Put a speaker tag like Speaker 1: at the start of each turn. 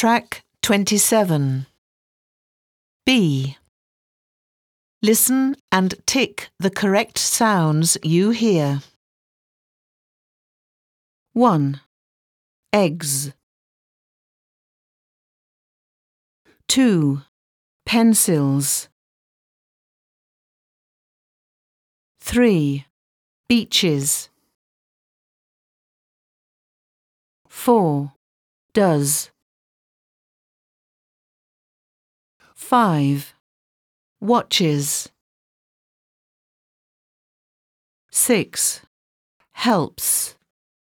Speaker 1: Track 27. B. Listen and tick the correct sounds you hear. 1. Eggs. 2. Pencils. 3. Beaches. 4. Does. 5. Watches. 6. Helps.